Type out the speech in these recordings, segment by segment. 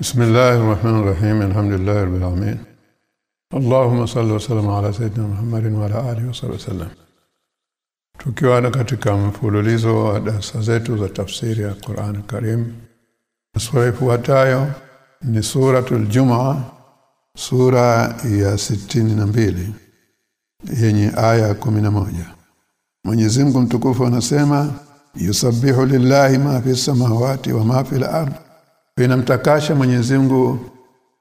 بسم الله الرحمن الرحيم الحمد لله رب العالمين اللهم صل وسلم على سيدنا محمد وعلى اله وصحبه وسلم tukiwa katika mfululizo wa darasa zetu za tafsiri ya Qur'an Karim sura ifuatayo ni suratul Jumaa sura ya sitini na mbili yenye aya moja Mwenyezi Mungu mtukufu anasema yusabbihu lillahi ma fi samawati wa ma fil ardh vinamtakasha Mwenyezi Mungu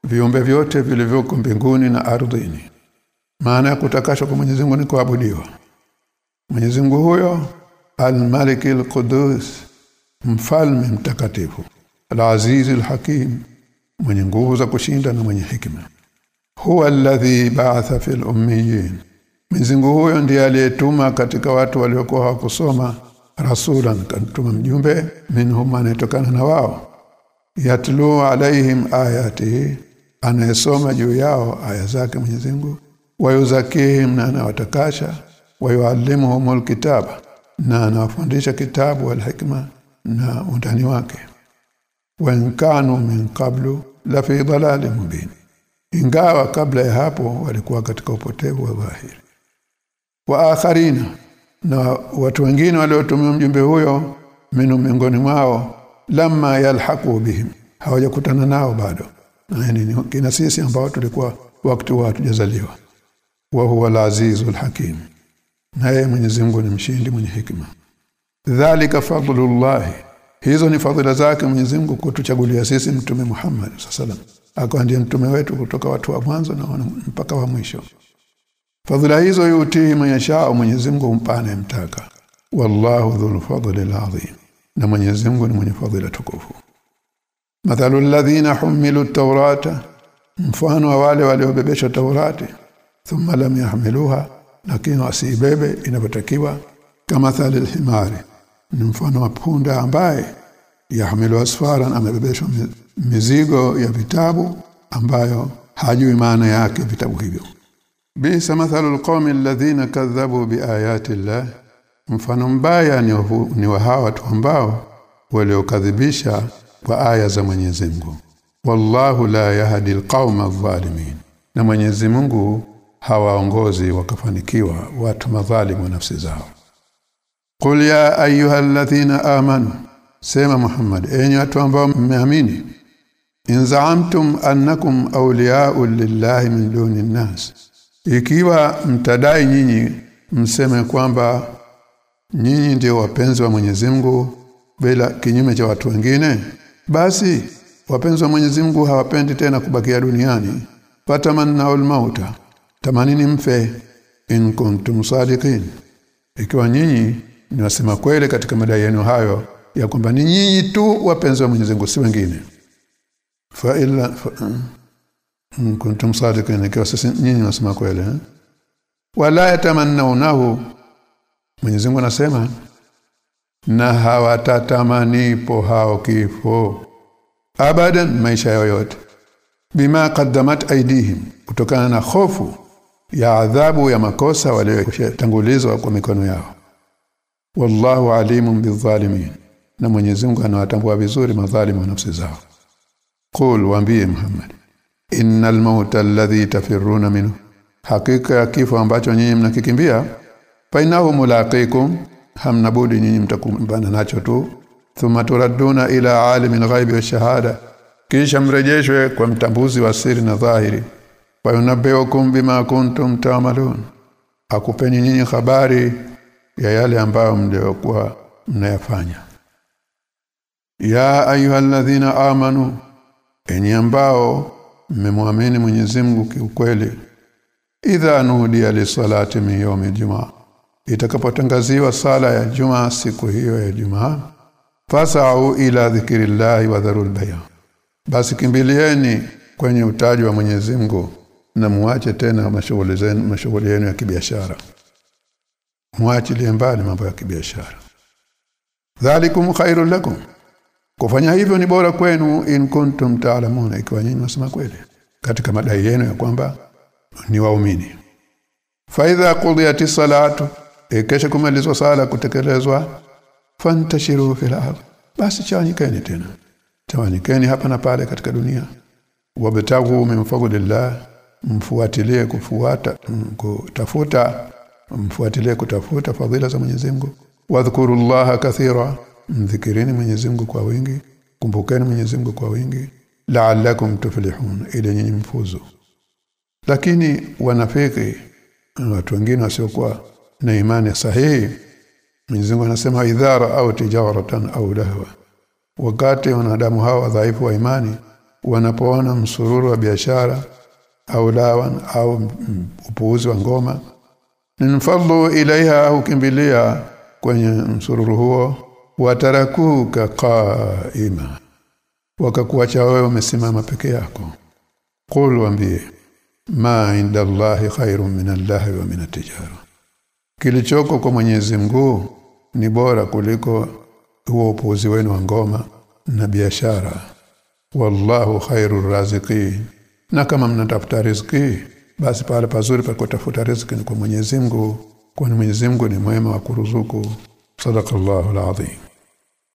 viumbe vyote vilivyoko mbinguni na ardhini. Maana ya kutakashwa kwa Mwenyezi Mungu ni kuabudiwa. Mwenyezi Mungu huyo Al-Malik Al-Qudus mfalme mtakatifu Al-Aziz Al-Hakim mwenye nguvu za kushinda na mwenye hikima huwa alladhi ba'atha fil ummiyin Mwenyezi Mungu huyo ndiye aliyetuma katika watu waliokuwa hawakusoma rasulan kantuma mjumbe minhum anayetokana na wao yatlu alaihim ayatihi anayesoma juu yao aya zake Mwenyezi Mungu wayuzakihim na anawatakasha wayuallimuhumul kitaba na anawafundisha kitabu wal hikma na undani wake. Wa kanu min qablu la fi dhalalin mubin ingawa kabla ya hapo walikuwa katika upotevu wa dhahiri. Wa akharina na watu wengine waliotumia mjumbe huyo minu miongoni mwao lamma yalhaqu bihim. Hawajakutana nao bado. Yani kina sisi ambao tulikuwa wakati wa tujazaliwa wa huwa al-azizul hakim. Naye Mwenyezi Mungu ni mshindi mwenye hikima dhalika fadlullah hizo ni fadhila zake Mwenyezi Mungu kutuchagulia sisi mtume Muhammad sallallahu akawa ndiye mtume wetu kutoka watu wa mwanzo na mpaka wa mwisho. Fadhila hizo yutii Mwenyezi Mungu mpane mtaka wallahu dhul fadli azim na Mwenyezi Mungu ni mwenye fadhila tukufu. Mathalu alladhina humilu at-taurata mfano wa wale waliobebeshwa taurati thumma lam yahmiluha lakini wasibebe inapotakiwa kama thalil himari ni mfano wa punda ambaye yahmilu asfaran amebebeshwa mizigo ya vitabu ambayo hajui maana yake vitabu hivyo. Bisa mathalu alqawmi alladhina kadhabu biayati llah mfano mbaya ni, ni wa hawa watu ambao waliokadhibisha kwa aya za Mwenyezi Mungu. Wallahu la yahdi alqauma adh-dhalimin. Na Mwenyezi Mungu hawaongozi wakafanikiwa watu madhalimu nafsi zao. Qul ya ayyuhalladhina amanu sema Muhammad enyi watu ambao mmeamini in za'amtum annakum awliya'u lillahi min duni nas ikiwa mtadai nyinyi mseme kwamba nyinyi ndio wapenzi wa Mwenyezi Mungu bila kinyume cha watu wengine? Basi wapenzi wa Mwenyezi Mungu hawapendi tena kubakia duniani. Fatamanna mauta tamanini mfe in kuntum sadiqin. Ikiwa nyinyi ni wasema kweli katika madai yenu hayo ya kwamba ni nyinyi tu wapenzi wa Mwenyezi Mungu si wengine. Fa illa fa, in kuntum sadiqin ikiwa sisi nyinyi wasema kweli eh? wala yatamannaunahu Mwenyezi Mungu anasema na hawatatamanipo hao kifo abadan maisha yao yote bima qaddamat aidihim kutokana na hofu ya adhabu ya makosa waliyotangulizwa kwa mikono yao. Wallahu alimun bidhalimin na Mwenyezi Mungu anawatambua vizuri madhalimu wa nafsi zao. Qul waambie Muhammad innal mauta alladhi tafiruna minhu hakika kifo ambacho nyinyi mnakikimbia fainahu mulaqikum hamna budi nyinyi mtakumbana nacho tu. Thumma turadduna ila alimin ghaibi wa shahada. Kisha mrejeshwe kwa mtambuzi wa siri na dhahiri. Wa yunabbiukum bima kuntum ta'malun. Akupeni nyinyi habari ya yale ambayo mliokuwa mnayafanya. Ya ayyuhalladhina amanu enyi ambao mmemwamini Mwenyezi Mungu kiukweli idha nudiya lisalati min yawmi jumaa itakapotangaziwa sala ya juma siku hiyo ya Jumaa fasau ila dhikrillahi wa dharul bayan. Basi kimbilieni kwenye utaji wa Mwenyezi Mungu na muache tena mashughuli zenu mashughuli yenu ya kibiashara. Muachilie mbali mambo ya kibiashara. Dhalikum khairul lakum. Kufanya hivyo ni bora kwenu in kuntum ta'lamuna ikiwa nyinyi mnasema kweli katika madai yenu ya kwamba ni waumini. Faidha idha qudiyatis ikesha kumalizwa sala kutekelezwa. Fantashiru fil ardh basi chawanyikeni tena. Chawanyikeni hapa na pale katika dunia. Wabtagu min fadlillah. Mfuatilie kufuata kutafuta mfuatilie kutafuta fadhila za Mwenyezi Mungu. Wadhkurullaha kathira. Mdhikirini Mwenyezi Mungu kwa wingi. Kumbukeni Mwenyezi Mungu kwa wingi. La'allakum tuflihun. Ili nyinyi mfuzu. Lakini wanafiki watu wengine wasiokuwa na imani sahihi. Mungu anasema idhara au tijaratan au lahwa wakati wanadamu hawa dhaifu wa imani wanapoona msururu wa biashara au lawan au upuuzi wa ngoma ninfadhu ilaiha hukimbilia kwenye msururu huo watarakuka qaima. Wakakuacha wewe umesimama peke yako. Qul wambie ma inda allahi khairun min allahi wa min at-tijara kilichoko kwa Mwenyezi Mungu ni bora kuliko huo upuzi wenu wa ngoma na biashara. Wallahu khairur raziki na kama mnatafuta riziki basi pale pazuri pa kutafuta riziki ni kwa Mwenyezi Mungu kwani Mwenyezi Mungu ni mwema wa kuruzuku. Sadaqallahu alazim